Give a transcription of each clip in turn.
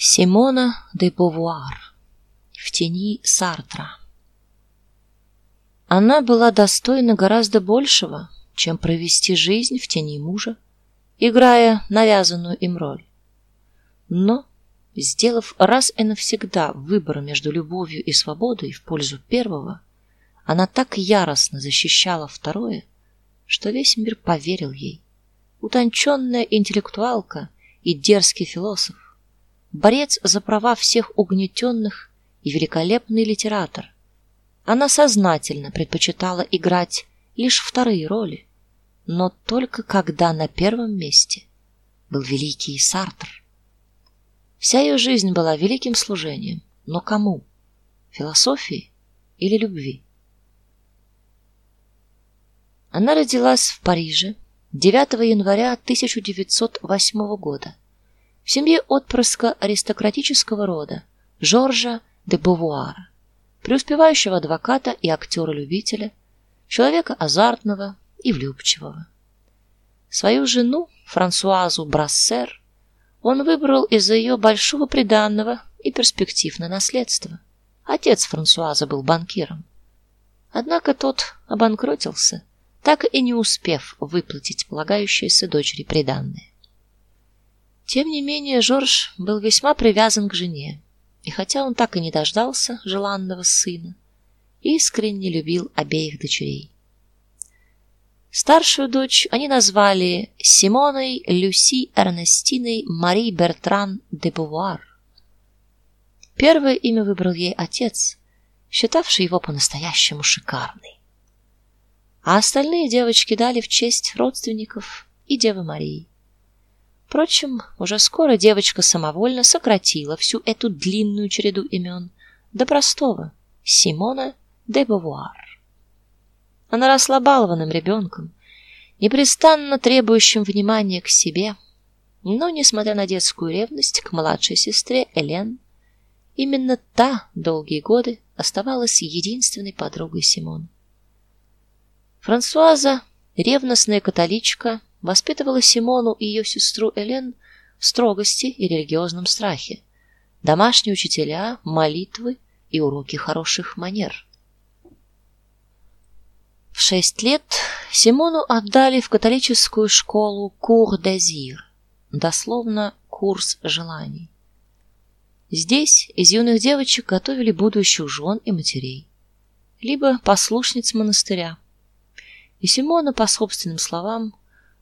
Симона де Бовуар в тени Сартра. Она была достойна гораздо большего, чем провести жизнь в тени мужа, играя навязанную им роль. Но, сделав раз и навсегда выбор между любовью и свободой в пользу первого, она так яростно защищала второе, что весь мир поверил ей. Утонченная интеллектуалка и дерзкий философ, борец за права всех угнетенных и великолепный литератор. Она сознательно предпочитала играть лишь вторые роли, но только когда на первом месте был великий Сартр. Вся ее жизнь была великим служением, но кому? Философии или любви? Она родилась в Париже 9 января 1908 года в семье отпрыска аристократического рода Жоржа де Бувуара, преуспевающего адвоката и актера-любителя, человека азартного и влюбчивого. Свою жену, Франсуазу Брассер, он выбрал из-за ее большого приданного и перспектив на наследство. Отец Франсуазы был банкиром. Однако тот обанкротился, так и не успев выплатить полагающееся дочери приданное. Тем не менее, Жорж был весьма привязан к жене, и хотя он так и не дождался желанного сына, искренне любил обеих дочерей. Старшую дочь они назвали Симоной Люси Эрнестиной Мари Бертран де Бувуар. Первое имя выбрал ей отец, считавший его по-настоящему шикарной. А остальные девочки дали в честь родственников и Девы Марии. Впрочем, уже скоро девочка самовольно сократила всю эту длинную череду имен до простого Симона де Бовуар. Она росла балованным ребенком, непрестанно требующим внимания к себе, но несмотря на детскую ревность к младшей сестре Элен, именно та долгие годы оставалась единственной подругой Симона. Франсуаза, ревностная католичка, воспитывала Симону и ее сестру Элен в строгости и религиозном страхе. Домашние учителя, молитвы и уроки хороших манер. В шесть лет Симону отдали в католическую школу Кур дезир, дословно курс желаний. Здесь из юных девочек готовили будущих жен и матерей, либо послушниц монастыря. И Симона, по собственным словам,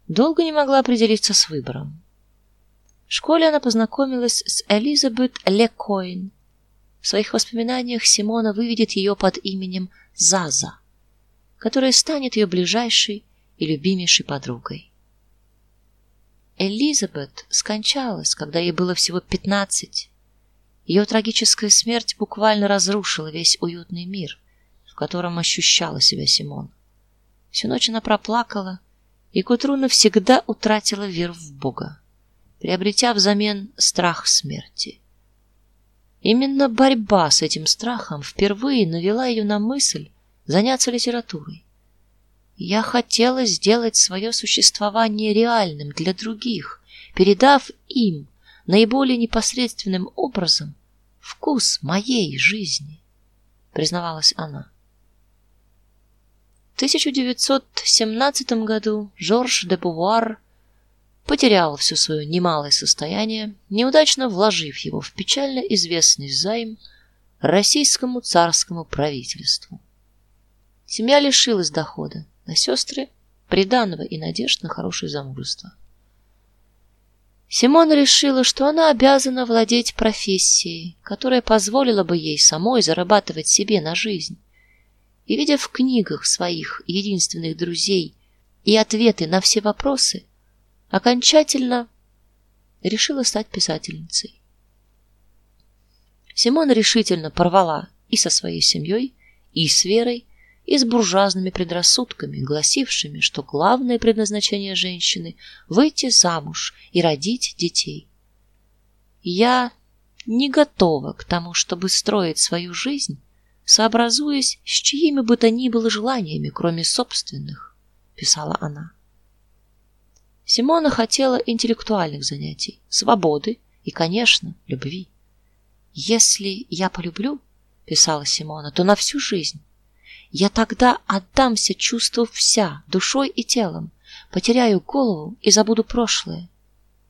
долго не могла определиться с выбором. В школе она познакомилась с Элизабет Лекойн. В своих воспоминаниях Симона выведет ее под именем Заза, которая станет ее ближайшей и любимейшей подругой. Элизабет скончалась, когда ей было всего пятнадцать. Ее трагическая смерть буквально разрушила весь уютный мир, в котором ощущала себя Симон. Всю ночь она проплакала, утру навсегда утратила веру в Бога, приобретя взамен страх смерти. Именно борьба с этим страхом впервые навела ее на мысль заняться литературой. Я хотела сделать свое существование реальным для других, передав им наиболее непосредственным образом вкус моей жизни, признавалась она. 1917 году Жорж де Бувуар потерял все свое немалое состояние, неудачно вложив его в печально известный займ российскому царскому правительству. Семья лишилась дохода, на сестры приданого и надежд на хорошее замужество. Симона решила, что она обязана владеть профессией, которая позволила бы ей самой зарабатывать себе на жизнь и видя в книгах своих единственных друзей и ответы на все вопросы, окончательно решила стать писательницей. Симона решительно порвала и со своей семьей, и с верой, и с буржуазными предрассудками, гласившими, что главное предназначение женщины выйти замуж и родить детей. Я не готова к тому, чтобы строить свою жизнь сообразуясь с чьими бы то ни было желаниями, кроме собственных, писала она. Симона хотела интеллектуальных занятий, свободы и, конечно, любви. Если я полюблю, писала Симона, то на всю жизнь. Я тогда отдамся чувству вся, душой и телом, потеряю голову и забуду прошлое.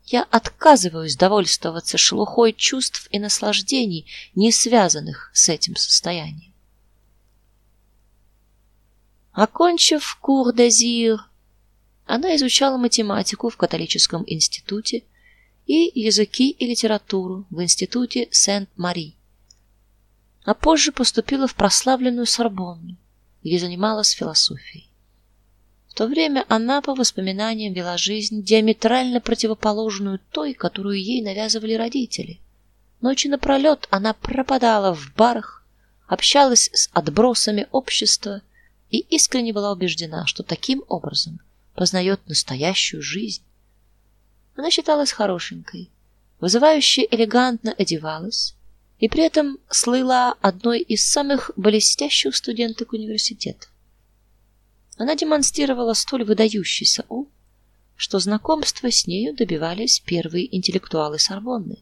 Я отказываюсь довольствоваться шелухой чувств и наслаждений, не связанных с этим состоянием. Окончив кур д'Азир, она изучала математику в католическом институте и языки и литературу в институте Сент-Мари. А позже поступила в прославленную Сорбонну, где занималась философией. То время она по воспоминаниям вела жизнь диаметрально противоположную той, которую ей навязывали родители. Ночи напролет она пропадала в барах, общалась с отбросами общества и искренне была убеждена, что таким образом познает настоящую жизнь. Она считалась хорошенькой, вызывающе элегантно одевалась и при этом слыла одной из самых блестящих студенток университета. Она демонстрировала столь выдающийся ум, что знакомства с нею добивались первые интеллектуалы Сорбонны,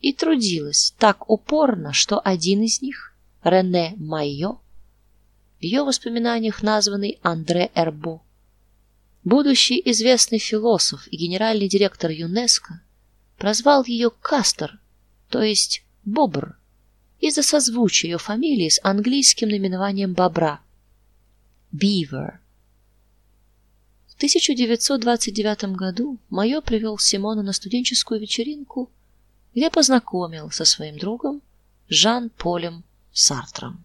и трудилась так упорно, что один из них, Рене Майо, в ее воспоминаниях названный Андре Эрбо, будущий известный философ и генеральный директор ЮНЕСКО, прозвал ее Кастер, то есть бобр, из-за созвучия ее фамилии с английским наименованием бобра beaver. В 1929 году Майо привел Симона на студенческую вечеринку, где познакомил со своим другом Жан-Полем Сартром.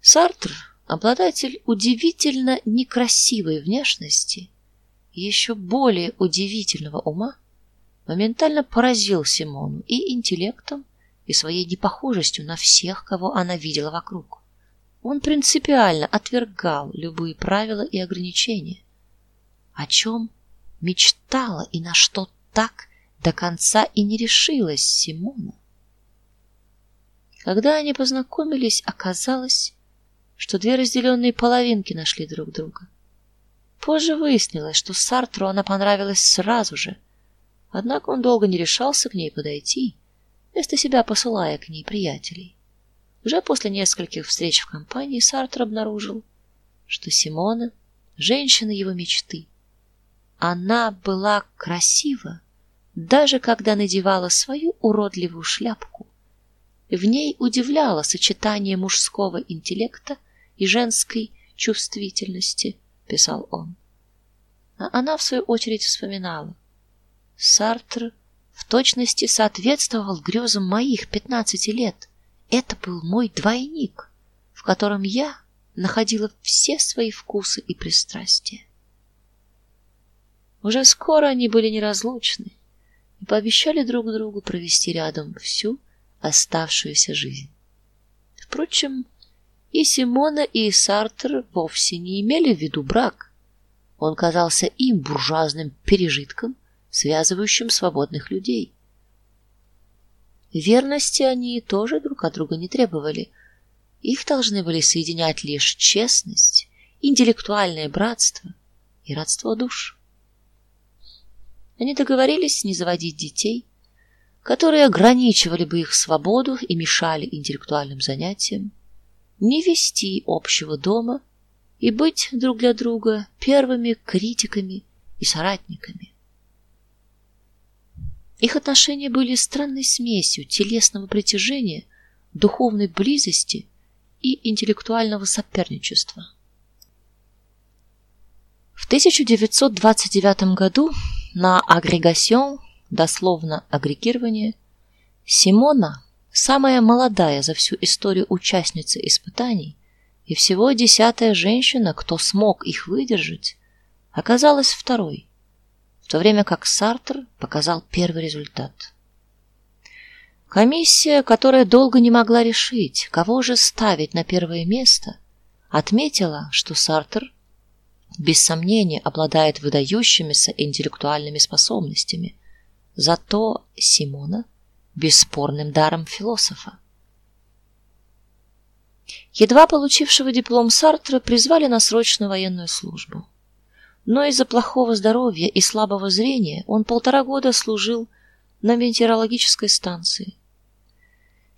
Сартр, обладатель удивительно некрасивой внешности и еще более удивительного ума, моментально поразил Симону и интеллектом, и своей непохожестью на всех, кого она видела вокруг. Он принципиально отвергал любые правила и ограничения. О чем мечтала и на что так до конца и не решилась Симона. Когда они познакомились, оказалось, что две разделенные половинки нашли друг друга. Позже выяснилось, что Сартру она понравилась сразу же. Однако он долго не решался к ней подойти, вместо себя посылая к ней приятелей. Уже после нескольких встреч в компании Сартр обнаружил, что Симона женщина его мечты. Она была красива, даже когда надевала свою уродливую шляпку. В ней удивляло сочетание мужского интеллекта и женской чувствительности, писал он. А она в свою очередь вспоминала: Сартр в точности соответствовал грезам моих пятнадцати лет. Это был мой двойник, в котором я находила все свои вкусы и пристрастия. Уже скоро они были неразлучны и пообещали друг другу провести рядом всю оставшуюся жизнь. Впрочем, и Симона, и Сартр вовсе не имели в виду брак. Он казался им буржуазным пережитком, связывающим свободных людей. Верности они тоже друг от друга не требовали. Их должны были соединять лишь честность, интеллектуальное братство и родство душ. Они договорились не заводить детей, которые ограничивали бы их свободу и мешали интеллектуальным занятиям не вести общего дома и быть друг для друга первыми критиками и соратниками. Их отношения были странной смесью телесного притяжения, духовной близости и интеллектуального соперничества. В 1929 году на агрегасион, дословно агрегирование, Симона самая молодая за всю историю участница испытаний и всего десятая женщина, кто смог их выдержать, оказалась второй, в то время как Сартр показал первый результат. Комиссия, которая долго не могла решить, кого же ставить на первое место, отметила, что Сартр без сомнения обладает выдающимися интеллектуальными способностями. Зато Симона бесспорным даром философа. Едва получившего диплом Сартра призвали на срочную военную службу. Но из-за плохого здоровья и слабого зрения он полтора года служил на метеорологической станции.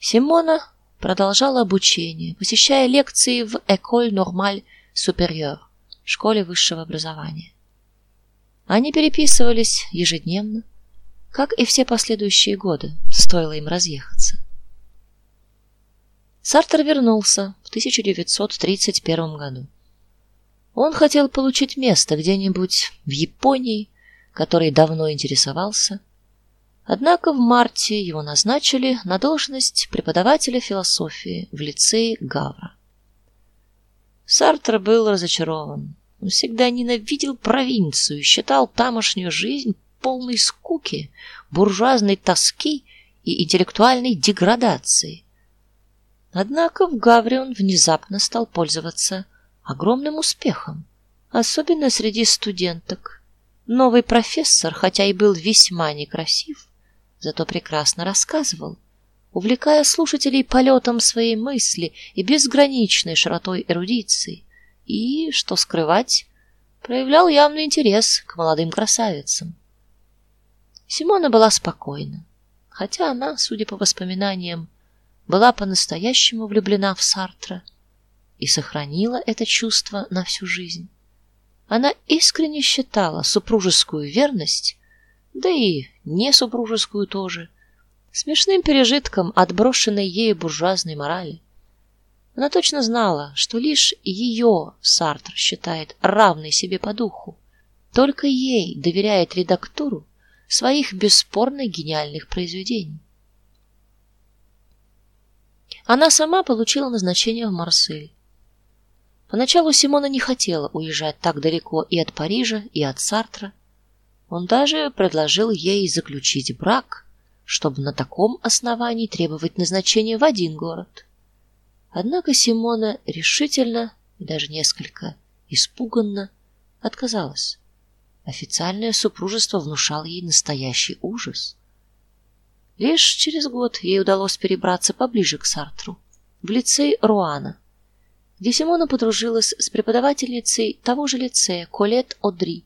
Симона продолжала обучение, посещая лекции в École Normale Supérieure, школе высшего образования. Они переписывались ежедневно, как и все последующие годы, стоило им разъехаться. Сартер вернулся в 1931 году. Он хотел получить место где-нибудь в Японии, которой давно интересовался. Однако в марте его назначили на должность преподавателя философии в лицее Гавра. Сартер был разочарован. Он всегда ненавидел провинцию и считал тамошнюю жизнь полной скуки, буржуазной тоски и интеллектуальной деградации. Однако в Гавре он внезапно стал пользоваться огромным успехом, особенно среди студенток. Новый профессор, хотя и был весьма некрасив, зато прекрасно рассказывал, увлекая слушателей полетом своей мысли и безграничной широтой эрудиции, и, что скрывать, проявлял явный интерес к молодым красавицам. Симона была спокойна, хотя она, судя по воспоминаниям, была по-настоящему влюблена в Сартра и сохранила это чувство на всю жизнь. Она искренне считала супружескую верность, да и не супружескую тоже, смешным пережитком отброшенной ею буржуазной морали. Она точно знала, что лишь ее Сартр считает равной себе по духу, только ей доверяет редактуру своих бесспорно гениальных произведений. Она сама получила назначение в Марсель. Поначалу Симона не хотела уезжать так далеко и от Парижа, и от Сартра. Он даже предложил ей заключить брак, чтобы на таком основании требовать назначения в один город. Однако Симона решительно и даже несколько испуганно отказалась. Официальное супружество внушало ей настоящий ужас. Лишь через год ей удалось перебраться поближе к Сартру, в лицей Руана, где Симона подружилась с преподавательницей того же лицея Колет Одри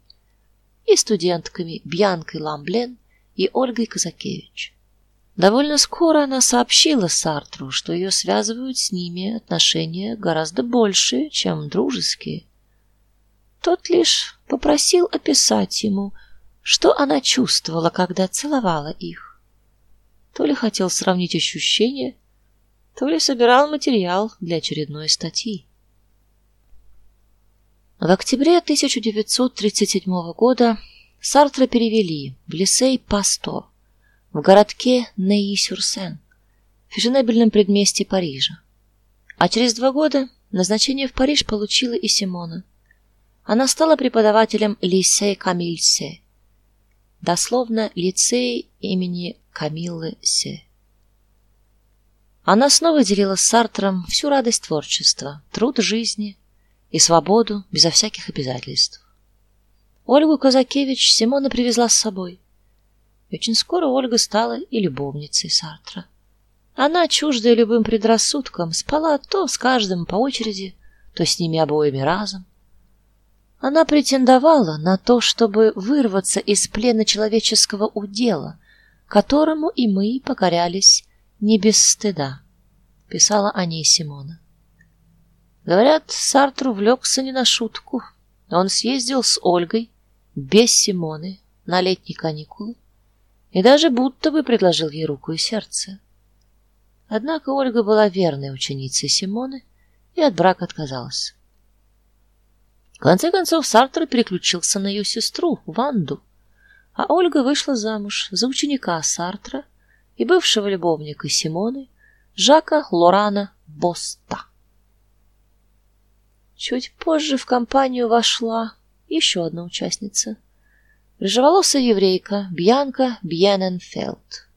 и студентками Бьянкой Ламблен и Ольгой Казакевич. Довольно скоро она сообщила Сартру, что ее связывают с ними отношения гораздо больше, чем дружеские. Тот лишь попросил описать ему, что она чувствовала, когда целовала их. То ли хотел сравнить ощущения, то ли собирал материал для очередной статьи. В октябре 1937 года Сартра перевели в Лисей Пастор в городке Ней-Сюрсен, в фешенебельном предместье Парижа. А через два года назначение в Париж получила и Симона. Она стала преподавателем Лисей Камиль Се, дословно лицей имени Камиллы Се. Она снова делила с Сартром всю радость творчества, труд жизни и свободу безо всяких обязательств. Ольгу Казакевич Симона привезла с собой. И очень скоро Ольга стала и любовницей Сартра. Она, чуждая любым предрассудкам, спала то с каждым по очереди, то с ними обоими разом. Она претендовала на то, чтобы вырваться из плена человеческого удела, которому и мы покорялись не без стыда, писала о ней Симона. Говорят, Сартр увлекся не на шутку. Он съездил с Ольгой без Симоны на летние каникулы и даже будто бы предложил ей руку и сердце. Однако Ольга была верной ученицей Симоны и от брака отказалась. В конце концов Сартр переключился на ее сестру Ванду, а Ольга вышла замуж за ученика Сартра и бывшего любовника Симоны Жака Лорана Боста. Чуть позже в компанию вошла еще одна участница рыжеволосая еврейка Бьянка Бьененфелд.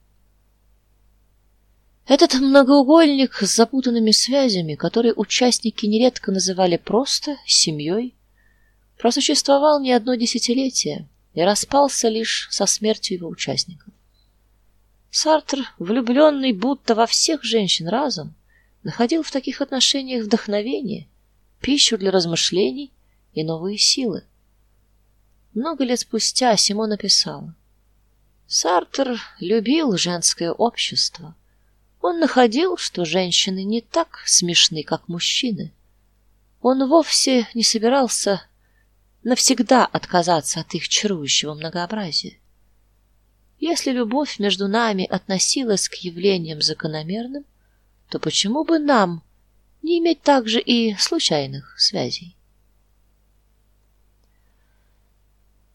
Этот многоугольник с запутанными связями, который участники нередко называли просто семьей, просуществовал не одно десятилетие и распался лишь со смертью его участников. Сартр, влюбленный будто во всех женщин разом, находил в таких отношениях вдохновение, пищу для размышлений и новые силы. Много лет спустя Симона написала: Сартр любил женское общество. Он находил, что женщины не так смешны, как мужчины. Он вовсе не собирался навсегда отказаться от их чарующего многообразия. Если любовь между нами относилась к явлениям закономерным, то почему бы нам не иметь также и случайных связей?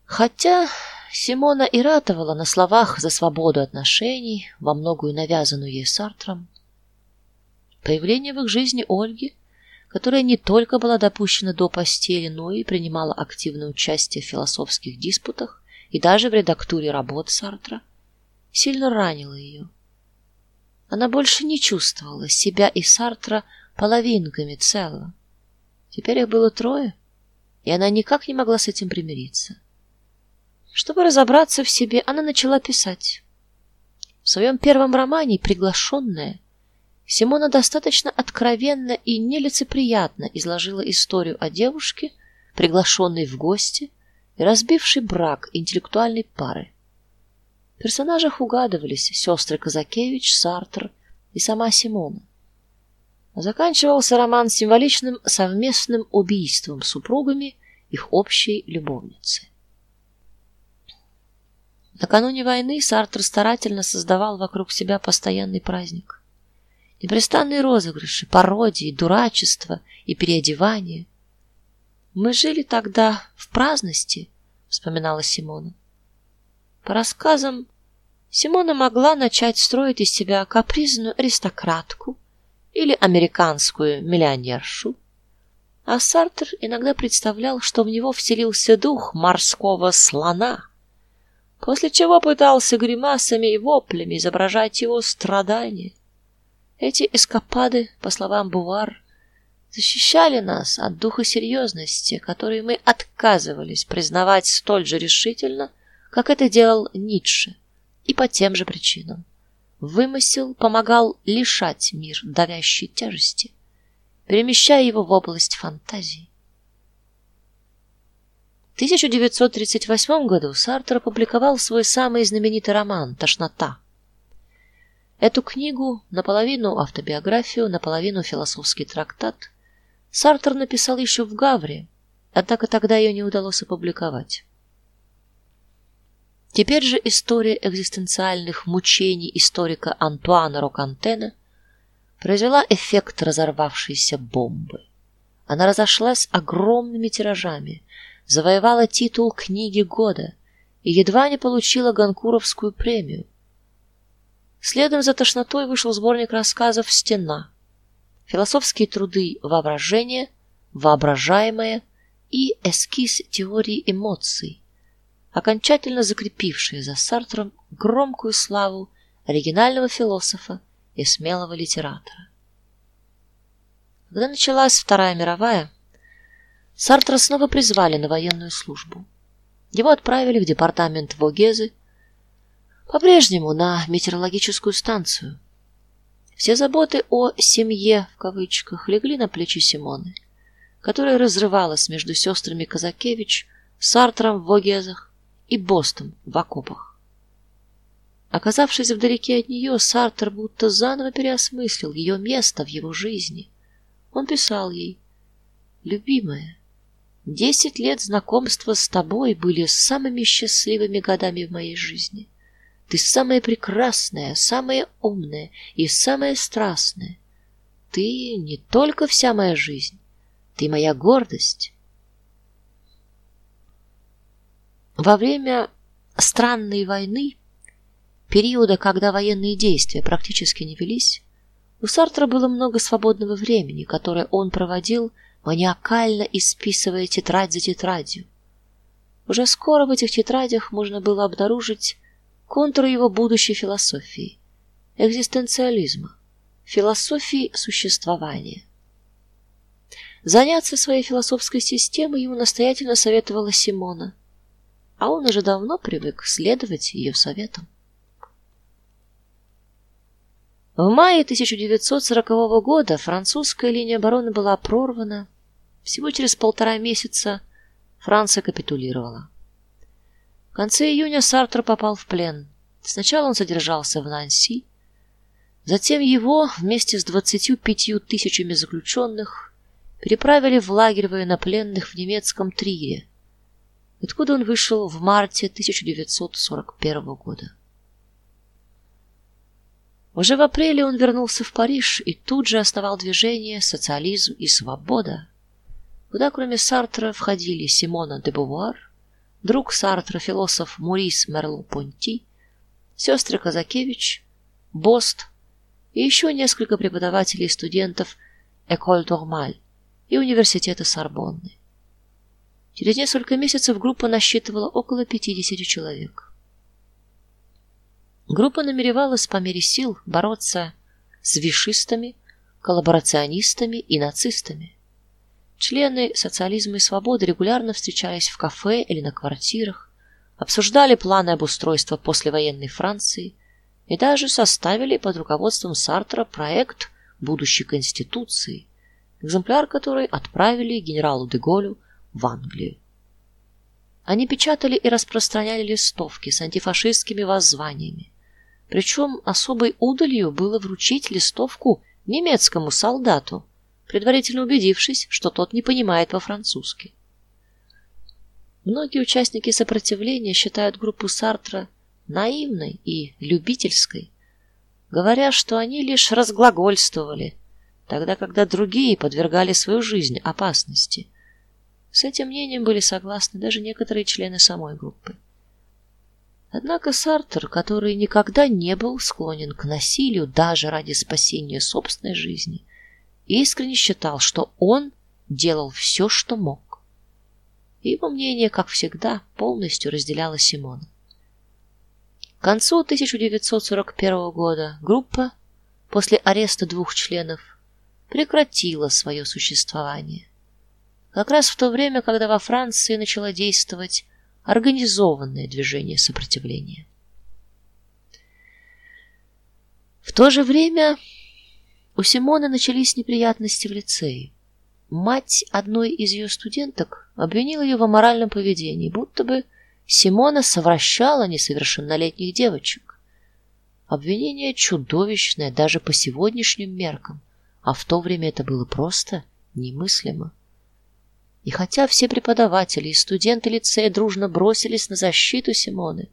Хотя Симона и ратовала на словах за свободу отношений, во многую навязанную ей Сартром, появление в их жизни Ольги, которая не только была допущена до постели, но и принимала активное участие в философских диспутах и даже в редактуре работ Сартра, сильно ранило ее. Она больше не чувствовала себя и Сартра половинками целого. Теперь их было трое, и она никак не могла с этим примириться. Чтобы разобраться в себе, она начала писать. В своем первом романе Приглашенная Симона достаточно откровенно и нелицеприятно изложила историю о девушке, приглашенной в гости и разбившей брак интеллектуальной пары. В персонажах угадывались сестры Казакевич, Сартр и сама Симона. Заканчивался роман символичным совместным убийством супругами их общей любовницы. Накануне войны Сартр старательно создавал вокруг себя постоянный праздник. Непрестанные розыгрыши, пародии, дурачество и переодевания. Мы жили тогда в праздности, вспоминала Симона. По рассказам Симона могла начать строить из себя капризную аристократку или американскую миллионершу, а Сартр иногда представлял, что в него вселился дух морского слона после чего пытался гримасами и воплями изображать его страдания. Эти эскапады, по словам Бувар, защищали нас от духа серьезности, который мы отказывались признавать столь же решительно, как это делал Ницше, и по тем же причинам. Вымысел помогал лишать мир давящей тяжести, перемещая его в область фантазии. 1938 году Сартр опубликовал свой самый знаменитый роман Тошнота. Эту книгу, наполовину автобиографию, наполовину философский трактат, Сартр написал еще в Гавре, однако тогда ее не удалось опубликовать. Теперь же история экзистенциальных мучений историка Антуана Рокантена произвела эффект разорвавшейся бомбы. Она разошлась огромными тиражами, завоевала титул книги года и едва не получила Ганкуровскую премию. Следом за тошнотой вышел сборник рассказов Стена, философские труды Воображение, Воображаемое и эскиз теории эмоций, окончательно закрепившие за Сартром громкую славу оригинального философа и смелого литератора. Когда началась Вторая мировая, Сартра снова призвали на военную службу. Его отправили в департамент Вогезы, по-прежнему на метеорологическую станцию. Все заботы о семье в кавычках легли на плечи Симоны, которая разрывалась между сестрами Казакевич, Сартром в Вогезах и Бостом в окопах. Оказавшись вдалеке от нее, Сартр будто заново переосмыслил ее место в его жизни. Он писал ей: "Любимая, Десять лет знакомства с тобой были самыми счастливыми годами в моей жизни. Ты самая прекрасная, самая умная и самая страстная. Ты не только вся моя жизнь, ты моя гордость. Во время странной войны, периода, когда военные действия практически не велись, у Сартра было много свободного времени, которое он проводил маниакально исписывая тетрадь за тетрадью. Уже скоро в этих тетрадях можно было обнаружить контуры его будущей философии, экзистенциализма, философии существования. Заняться своей философской системой ему настоятельно советовала Симона, а он уже давно привык следовать ее советам. В мае 1940 года французская линия обороны была прорвана всего через полтора месяца Франция капитулировала. В конце июня Сартр попал в плен. Сначала он содержался в Нанси, затем его вместе с двадцатью пятью тысячами заключенных переправили в лагерь военнопленных в немецком Триере, откуда он вышел в марте 1941 года. Уже в апреле он вернулся в Париж и тут же основал движение Социализм и свобода, куда кроме Сартра входили Симона де Бувуар, друг Сартра философ Морис Мерло-Понти, сестры Казакевич, Бост и еще несколько преподавателей и студентов Эколь Нормаль и университета Сорбонны. Через несколько месяцев группа насчитывала около 50 человек. Группа намеревалась по мере сил бороться с вишистами, коллаборационистами и нацистами. Члены социализма и свободы регулярно встречались в кафе или на квартирах, обсуждали планы обустройства послевоенной Франции и даже составили под руководством Сартра проект будущей конституции, экземпляр которой отправили генералу де Голлю в Англию. Они печатали и распространяли листовки с антифашистскими воззваниями. Причем особой удалью было вручить листовку немецкому солдату, предварительно убедившись, что тот не понимает по-французски. Многие участники сопротивления считают группу Сартра наивной и любительской, говоря, что они лишь разглагольствовали, тогда когда другие подвергали свою жизнь опасности. С этим мнением были согласны даже некоторые члены самой группы. Однако Сартр, который никогда не был склонен к насилию даже ради спасения собственной жизни, искренне считал, что он делал все, что мог. Его мнение, как всегда, полностью разделяла Симона. К концу 1941 года группа после ареста двух членов прекратила свое существование. Как раз в то время, когда во Франции начало действовать организованное движение сопротивления. В то же время у Симоны начались неприятности в лицее. Мать одной из ее студенток обвинила ее в аморальном поведении, будто бы Симона совращала несовершеннолетних девочек. Обвинение чудовищное даже по сегодняшним меркам, а в то время это было просто немыслимо. И хотя все преподаватели и студенты лицея дружно бросились на защиту Симоны,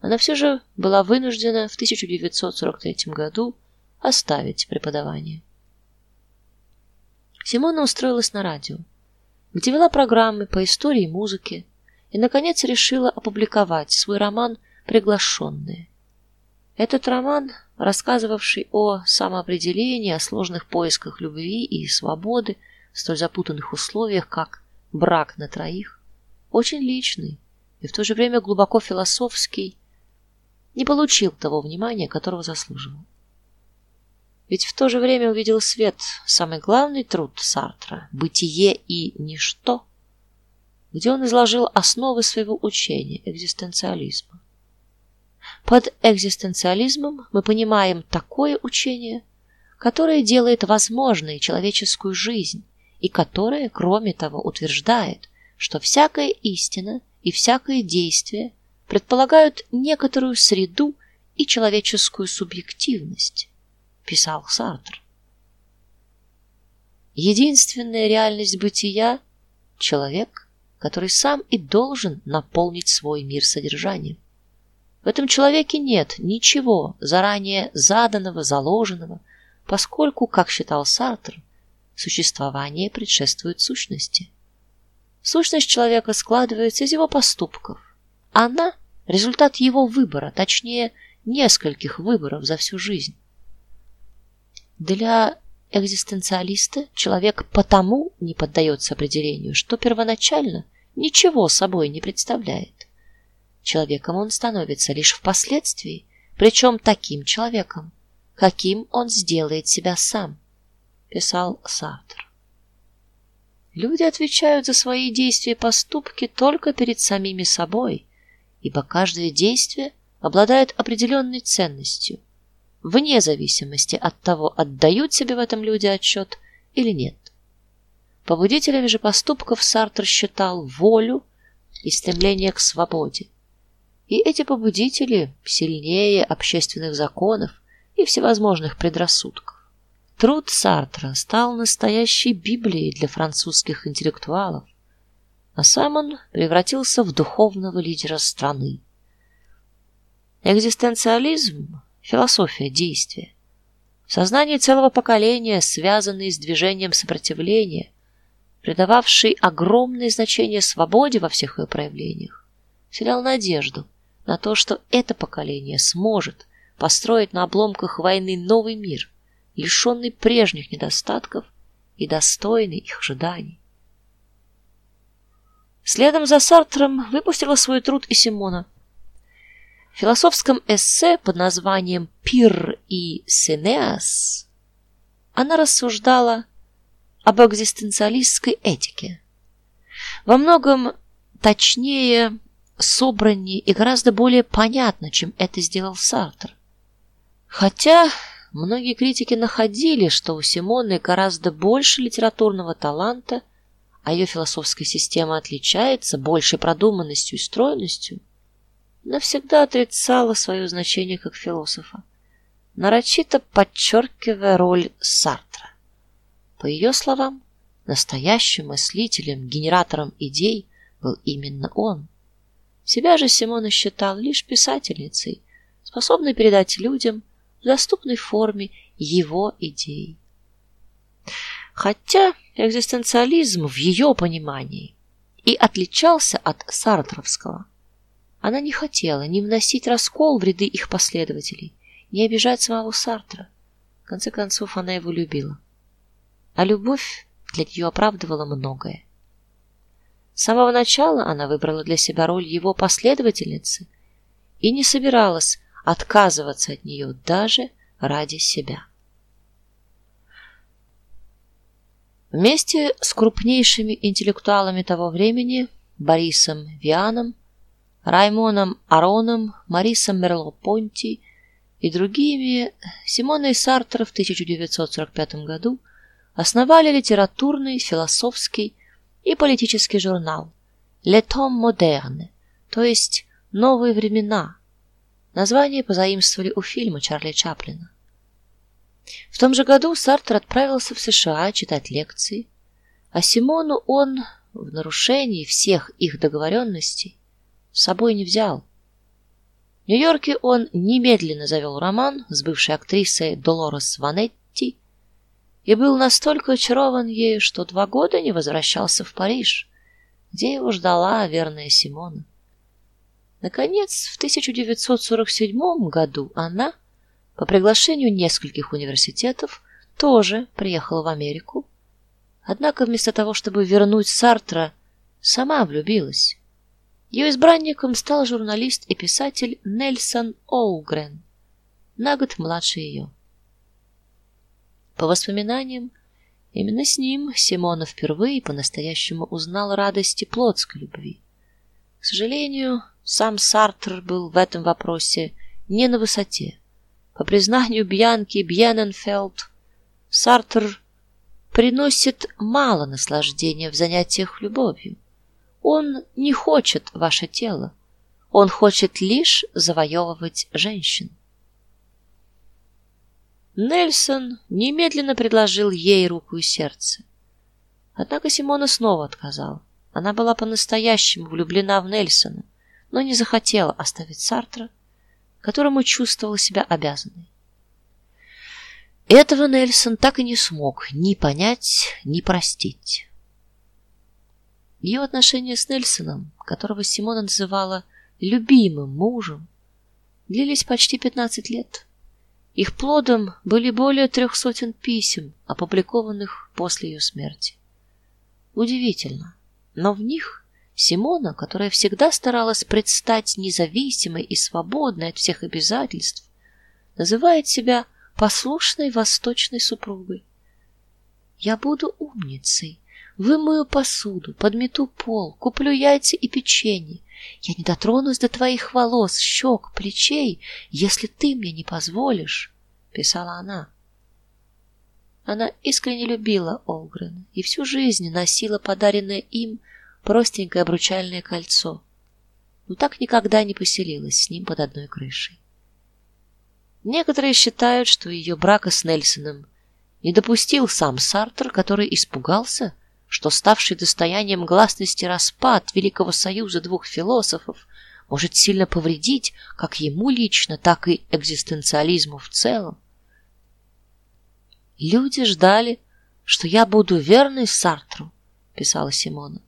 она все же была вынуждена в 1943 году оставить преподавание. Симона устроилась на радио, где вела программы по истории и музыке, и наконец решила опубликовать свой роман Приглашенные. Этот роман, рассказывавший о самоопределении, о сложных поисках любви и свободы в столь запутанных условиях, как брак на троих, очень личный и в то же время глубоко философский, не получил того внимания, которого заслуживал. Ведь в то же время увидел свет самый главный труд Сартра Бытие и ничто, где он изложил основы своего учения экзистенциализма. Под экзистенциализмом мы понимаем такое учение, которое делает возможной человеческую жизнь и которое, кроме того, утверждает, что всякая истина и всякое действие предполагают некоторую среду и человеческую субъективность писал Сартр. Единственная реальность бытия человек, который сам и должен наполнить свой мир содержанием. В этом человеке нет ничего заранее заданного, заложенного, поскольку, как считал Сартр, существование предшествует сущности. Сущность человека складывается из его поступков. Она результат его выбора, точнее, нескольких выборов за всю жизнь. Для экзистенциалиста человек потому не поддается определению, что первоначально ничего собой не представляет. Человеком он становится лишь впоследствии, причем таким человеком, каким он сделает себя сам, писал Сартр. Люди отвечают за свои действия и поступки только перед самими собой, ибо каждое действие обладает определенной ценностью вне зависимости от того, отдают себе в этом люди отчет или нет. Побудителями же поступков Сартр считал волю и стремление к свободе, И эти побудители сильнее общественных законов и всевозможных предрассудков. Труд Сартра стал настоящей библией для французских интеллектуалов, а сам он превратился в духовного лидера страны. Экзистенциализм философия действия. В сознании целого поколения, связанный с движением сопротивления, придававший огромное значение свободе во всех ее проявлениях, вселял надежду на то, что это поколение сможет построить на обломках войны новый мир, лишенный прежних недостатков и достойный их ожиданий. Следом за Сартром выпустила свой труд и Симона. Философском эссе под названием Пир и Сенеас она рассуждала об экзистенциалистской этике. Во многом точнее собраннее и гораздо более понятно, чем это сделал Сартр. Хотя многие критики находили, что у Симоны гораздо больше литературного таланта, а ее философская система отличается большей продуманностью и стройностью, навсегда отрицала свое значение как философа, нарочито подчеркивая роль Сартра. По ее словам, настоящим мыслителем, генератором идей был именно он. Себя же Симона считал лишь писательницей, способной передать людям в доступной форме его идеи. Хотя экзистенциализм в ее понимании и отличался от сартровского, она не хотела ни вносить раскол в ряды их последователей, ни обижать самого Сартра. В конце концов, она его любила. А любовь для нее оправдывала многое. С самого начала она выбрала для себя роль его последовательницы и не собиралась отказываться от нее даже ради себя. Вместе с крупнейшими интеллектуалами того времени Борисом Вианом, Раймоном Ароном, Марисом Мерло-Понти и другими Симона и Сартер в 1945 году основали литературный, философский и политический журнал Le Temps Moderne, то есть Новые времена. Название позаимствовали у фильма Чарли Чаплина. В том же году Сартр отправился в США читать лекции, а Симону он в нарушении всех их договоренностей с собой не взял. В Нью-Йорке он немедленно завел роман с бывшей актрисой Долорес Ванетти и был настолько очарован ею, что два года не возвращался в Париж, где его ждала верная Симона. Наконец, в 1947 году она, по приглашению нескольких университетов, тоже приехала в Америку. Однако вместо того, чтобы вернуть Сартра, сама влюбилась. Ее избранником стал журналист и писатель Нельсон Оугрен, на год младше ее. По воспоминаниям, именно с ним Симона впервые по-настоящему узнал радости плотской любви. К сожалению, сам Сартр был в этом вопросе не на высоте. По признанию Бьянки Бьененфелд, Сартр приносит мало наслаждения в занятиях любовью. Он не хочет ваше тело. Он хочет лишь завоевывать женщин. Нельсон немедленно предложил ей руку и сердце. Однако Симона снова отказала. Она была по-настоящему влюблена в Нельсона, но не захотела оставить Сартра, которому чувствовала себя обязанной. Этого Нельсон так и не смог ни понять, ни простить. Ее отношения с Нельсоном, которого Симона называла любимым мужем, длились почти пятнадцать лет. Их плодом были более трех сотен писем, опубликованных после ее смерти. Удивительно, но в них Симона, которая всегда старалась предстать независимой и свободной от всех обязательств, называет себя послушной восточной супругой. Я буду умницей, вымою посуду, подмету пол, куплю яйца и печенье. Я не дотронусь до твоих волос, щек, плечей, если ты мне не позволишь, писала она. Она искренне любила Олгрена и всю жизнь носила подаренное им простенькое обручальное кольцо. но так никогда не поселилась с ним под одной крышей. Некоторые считают, что ее брака с Нельсоном не допустил сам Сартр, который испугался, что ставший достоянием гласности распад великого союза двух философов может сильно повредить как ему лично, так и экзистенциализму в целом. Люди ждали, что я буду верной Сартру, писала Симона.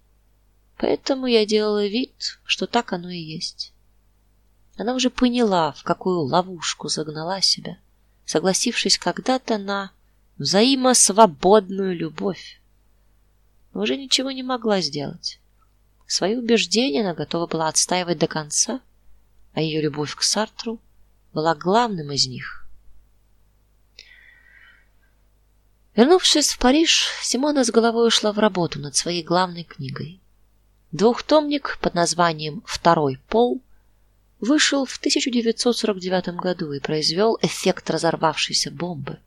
Поэтому я делала вид, что так оно и есть. Она уже поняла, в какую ловушку загнала себя, согласившись когда-то на взаимосвободную любовь. Уже ничего не могла сделать. Свои убеждения она готова была отстаивать до конца, а ее любовь к Сартру была главным из них. Вернувшись в Париж, Симона с головой ушла в работу над своей главной книгой. Двухтомник под названием Второй пол вышел в 1949 году и произвел эффект разорвавшейся бомбы.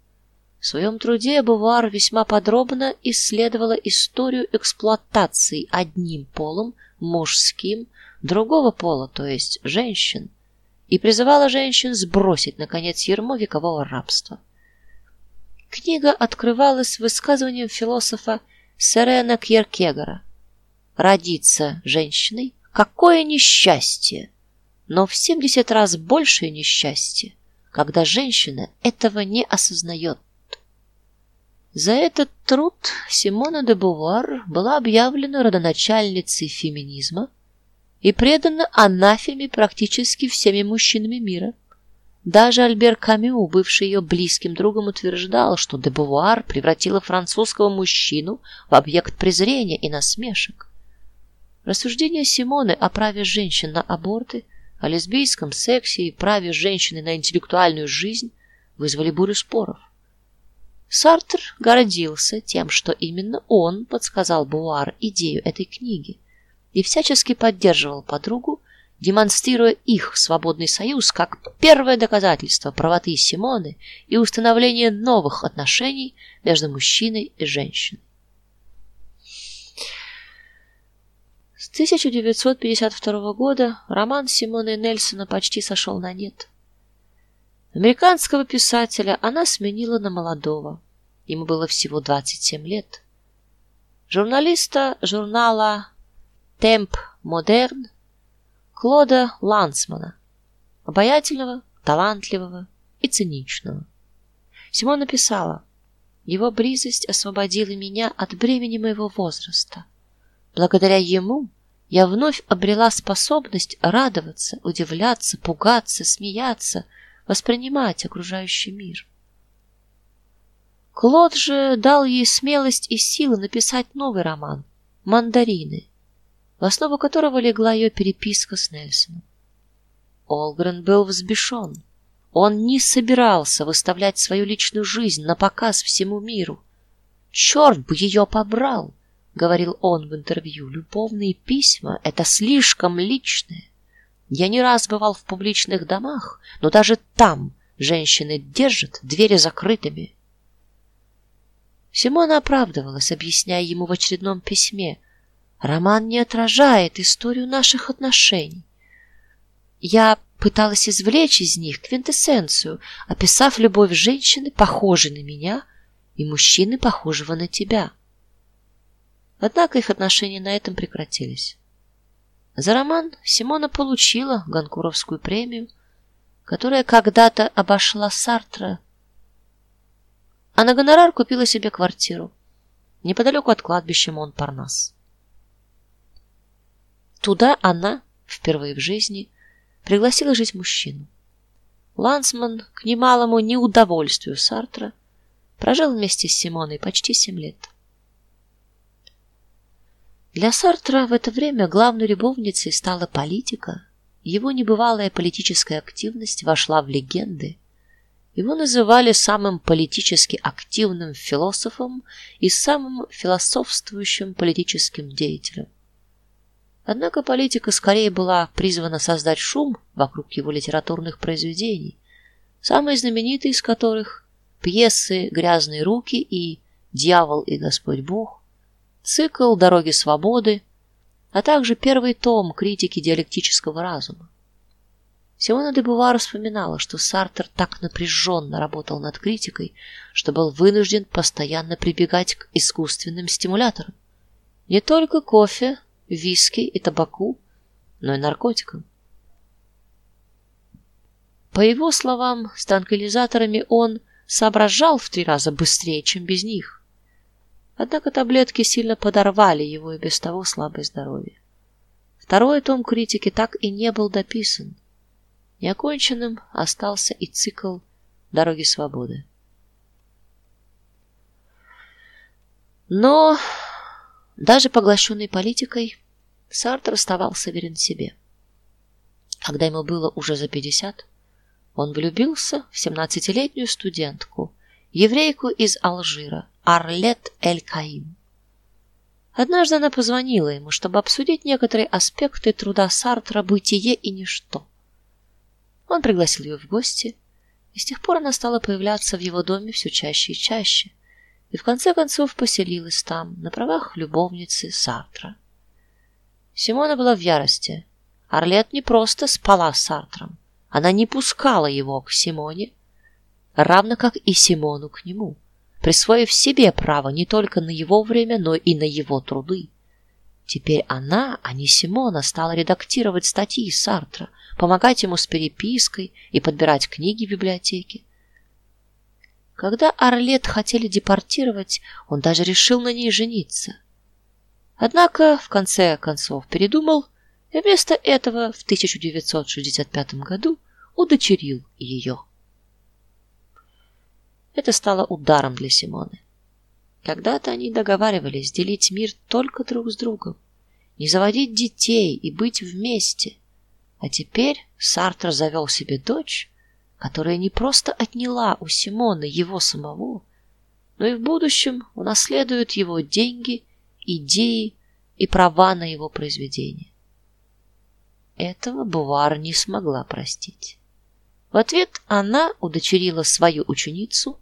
В своем труде Бувар весьма подробно исследовала историю эксплуатации одним полом, мужским, другого пола, то есть женщин, и призывала женщин сбросить наконец ярмо векового рабства. Книга открывалась высказыванием философа Серена Кьеркегора: "Родиться женщиной какое несчастье, но в семьдесят раз большее несчастье, когда женщина этого не осознает. За этот труд Симона де Бувар была объявлена родоначальницей феминизма и предана анафеме практически всеми мужчинами мира. Даже Альбер Камю, бывший ее близким другом, утверждал, что де Бувар превратила французского мужчину в объект презрения и насмешек. Рассуждения Симоны о праве женщин на аборты, о лесбийском сексе и праве женщины на интеллектуальную жизнь вызвали бурю споров. Сартр гордился тем, что именно он подсказал Буар идею этой книги и всячески поддерживал подругу, демонстрируя их свободный союз как первое доказательство правоты Симоны и установления новых отношений между мужчиной и женщиной. С 1952 года роман Симоны Нельсона почти сошел на нет. Американского писателя она сменила на молодого. Ему было всего 27 лет. Журналиста журнала Темп Модерн Клода Лансмана, обаятельного, талантливого и циничного. Симона написала: "Его близость освободила меня от бремени моего возраста. Благодаря ему я вновь обрела способность радоваться, удивляться, пугаться, смеяться, воспринимать окружающий мир. Клод же дал ей смелость и силы написать новый роман Мандарины, в основу которого легла ее переписка с Нельсоном. Олгрен был взбешен. Он не собирался выставлять свою личную жизнь на показ всему миру. Черт бы ее побрал, говорил он в интервью. Любовные письма это слишком личное. Я не раз бывал в публичных домах, но даже там женщины держат двери закрытыми. Симона оправдывалась, объясняя ему в очередном письме: "Роман не отражает историю наших отношений. Я пыталась извлечь из них квинтэссенцию, описав любовь женщины, похожей на меня, и мужчины, похожего на тебя". Однако их отношения на этом прекратились. За роман Симона получила Ганкуровскую премию, которая когда-то обошла Сартра. А на гонорар купила себе квартиру неподалеку от кладбища Монпарнас. Туда она впервые в жизни пригласила жить мужчину. Лансман к немалому неудовольствию Сартра прожил вместе с Симоной почти семь лет. Для Сартра в это время главной любовницей стала политика. Его небывалая политическая активность вошла в легенды. Его называли самым политически активным философом и самым философствующим политическим деятелем. Однако политика скорее была призвана создать шум вокруг его литературных произведений, самые знаменитые из которых пьесы Грязные руки и Дьявол и Господь Бог цикл Дороги свободы, а также первый том критики диалектического разума. Симона де Бувар вспоминала, что Сартер так напряженно работал над критикой, что был вынужден постоянно прибегать к искусственным стимуляторам. Не только кофе, виски и табаку, но и наркотикам. По его словам, с транквилизаторами он соображал в три раза быстрее, чем без них. Однако таблетки сильно подорвали его и без того слабое здоровье. Второй том критики так и не был дописан. Неоконченным остался и цикл Дороги свободы. Но даже поглощенный политикой, Сартр оставался верен себе. Когда ему было уже за пятьдесят, он влюбился в семнадцатилетнюю студентку, еврейку из Алжира, Арлет Эль-Каим. Однажды она позвонила ему, чтобы обсудить некоторые аспекты труда Сартра «Бытие и ничто». Он пригласил ее в гости, и с тех пор она стала появляться в его доме все чаще и чаще, и в конце концов поселилась там на правах любовницы Сартра. Симона была в ярости. Арлет не просто спала с Сартром, она не пускала его к Симоне, равно как и Симону к нему, присвоив себе право не только на его время, но и на его труды. Теперь она, а не Симона, стала редактировать статьи Сартра, помогать ему с перепиской и подбирать книги в библиотеке. Когда Арлет хотели депортировать, он даже решил на ней жениться. Однако в конце концов передумал и вместо этого в 1965 году удочерил ее. Это стало ударом для Симоны. Когда-то они договаривались делить мир только друг с другом, не заводить детей и быть вместе. А теперь Сартр завел себе дочь, которая не просто отняла у Симона его самого, но и в будущем унаследует его деньги, идеи и права на его произведения. Этого Бувар не смогла простить. В ответ она удочерила свою ученицу,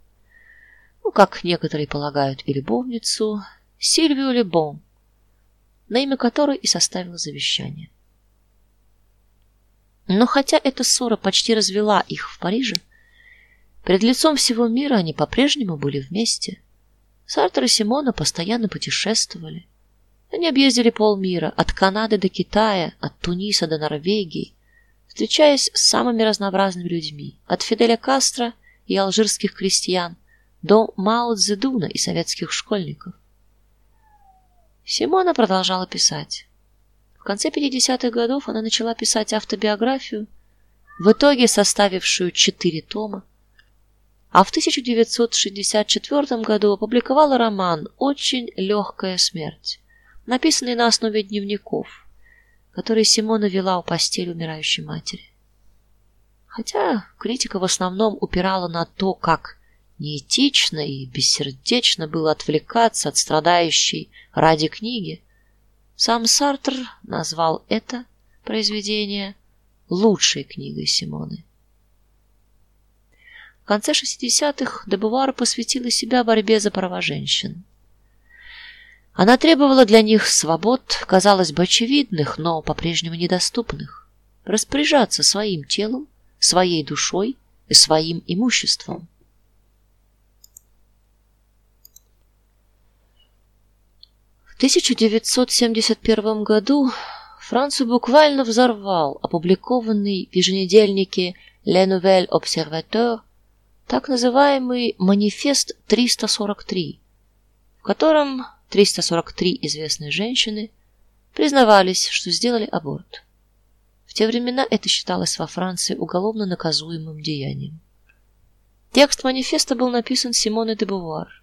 ну, как некоторые полагают, и любовницу, Сильвию Лебон, на имя которой и составила завещание. Но хотя эта ссора почти развела их в Париже, перед лицом всего мира они по-прежнему были вместе. Сартер и Симона постоянно путешествовали. Они объездили полмира, от Канады до Китая, от Туниса до Норвегии, встречаясь с самыми разнообразными людьми, от Фиделя Кастро и алжирских крестьян до Мао Цзэдуна и советских школьников. Симона продолжала писать. В конце 50-х годов она начала писать автобиографию, в итоге составившую четыре тома, а в 1964 году опубликовала роман Очень легкая смерть, написанный на основе дневников, которые Симона вела у постели умирающей матери. Хотя критика в основном упирала на то, как неэтично и бессердечно было отвлекаться от страдающей ради книги, сам Сартр назвал это произведение лучшей книгой Симоны. В конце 60-х Дебувар посвятила себя борьбе за права женщин. Она требовала для них свобод, казалось бы, очевидных, но по-прежнему недоступных. Распоряжаться своим телом, своей душой и своим имуществом. В 1971 году Францию буквально взорвал опубликованный в еженедельнике Le Nouvel Observateur так называемый манифест 343, в котором 343 известные женщины признавались, что сделали аборт. В те времена это считалось во Франции уголовно наказуемым деянием. Текст манифеста был написан Симоной де Бувар.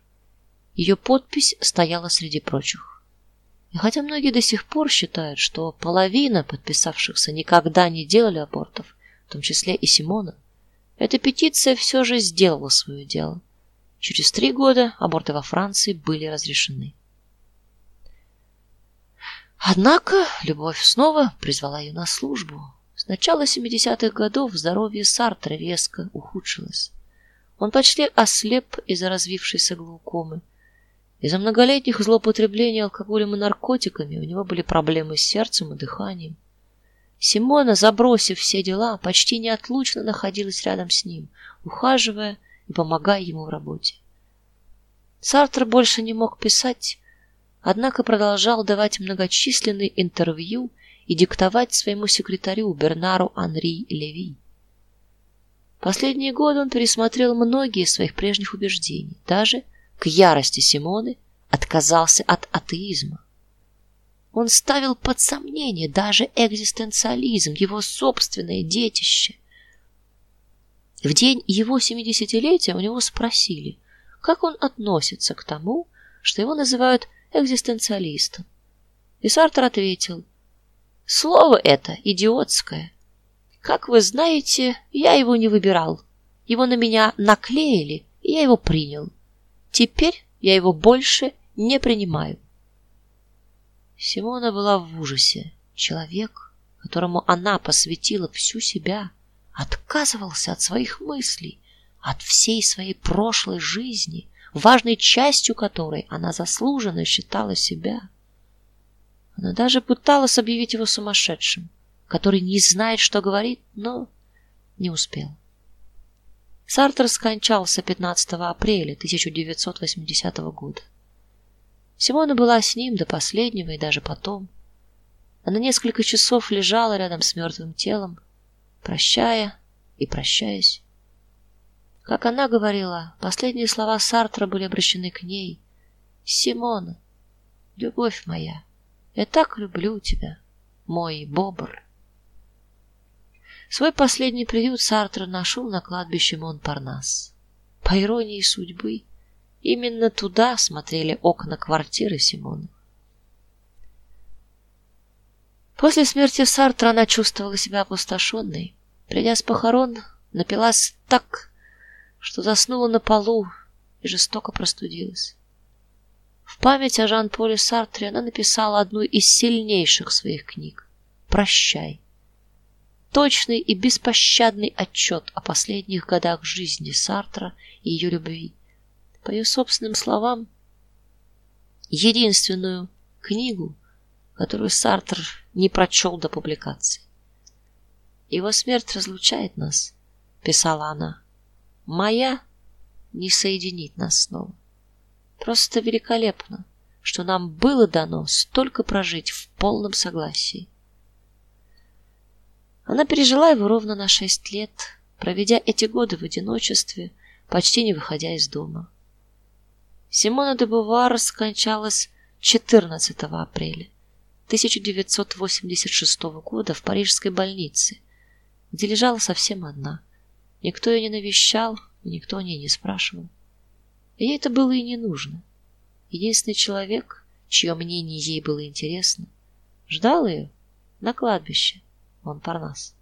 Ее подпись стояла среди прочих. И хотя многие до сих пор считают, что половина подписавшихся никогда не делали абортов, в том числе и Симона, эта петиция все же сделала свое дело. Через три года аборты во Франции были разрешены. Однако любовь снова призвала ее на службу. С начала 70-х годов здоровье Сартра резко ухудшилось. Он почти ослеп из-за развившейся глаукомы. Из-за многолетних злоупотреблений алкоголем и наркотиками у него были проблемы с сердцем и дыханием. Симона, забросив все дела, почти неотлучно находилась рядом с ним, ухаживая и помогая ему в работе. Сартр больше не мог писать, однако продолжал давать многочисленные интервью и диктовать своему секретарю Бернару Анри Леви. Последние годы он пересмотрел многие из своих прежних убеждений, даже к ярости Симоны отказался от атеизма. Он ставил под сомнение даже экзистенциализм, его собственное детище. В день его семидесятилетия у него спросили, как он относится к тому, что его называют экзистенциалистом. И Сартр ответил: "Слово это идиотское. Как вы знаете, я его не выбирал. Его на меня наклеили, и я его принял. Теперь я его больше не принимаю". Симона была в ужасе. Человек, которому она посвятила всю себя, отказывался от своих мыслей, от всей своей прошлой жизни, важной частью которой она заслуженно считала себя. Она даже пыталась объявить его сумасшедшим, который не знает, что говорит, но не успел. Сартр скончался 15 апреля 1980 года. Симона была с ним до последнего и даже потом. Она несколько часов лежала рядом с мертвым телом, прощая и прощаясь. Как она говорила, последние слова Сартра были обращены к ней. Симона, любовь моя, я так люблю тебя, мой бобр. Свой последний приют Сартр нашел на кладбище Монпарнас. По иронии судьбы, Именно туда смотрели окна квартиры Симона. После смерти Сартра она чувствовала себя опустошенной. Придя с похорон, напилась так, что заснула на полу и жестоко простудилась. В память о Жан-Поле Сартре она написала одну из сильнейших своих книг Прощай. Точный и беспощадный отчет о последних годах жизни Сартра и ее любви по ее собственным словам, единственную книгу, которую Сартр не прочел до публикации. Его смерть разлучает нас, писала она. Моя не соединит нас снова. Просто великолепно, что нам было дано столько прожить в полном согласии. Она пережила его ровно на шесть лет, проведя эти годы в одиночестве, почти не выходя из дома. Симона де Бувар скончалась 14 апреля 1986 года в парижской больнице, где лежала совсем одна. Никто ее не навещал, никто о ней не спрашивал. ей это было и не нужно. Единственный человек, чье мнение ей было интересно, ждал ее на кладбище Монпарнас.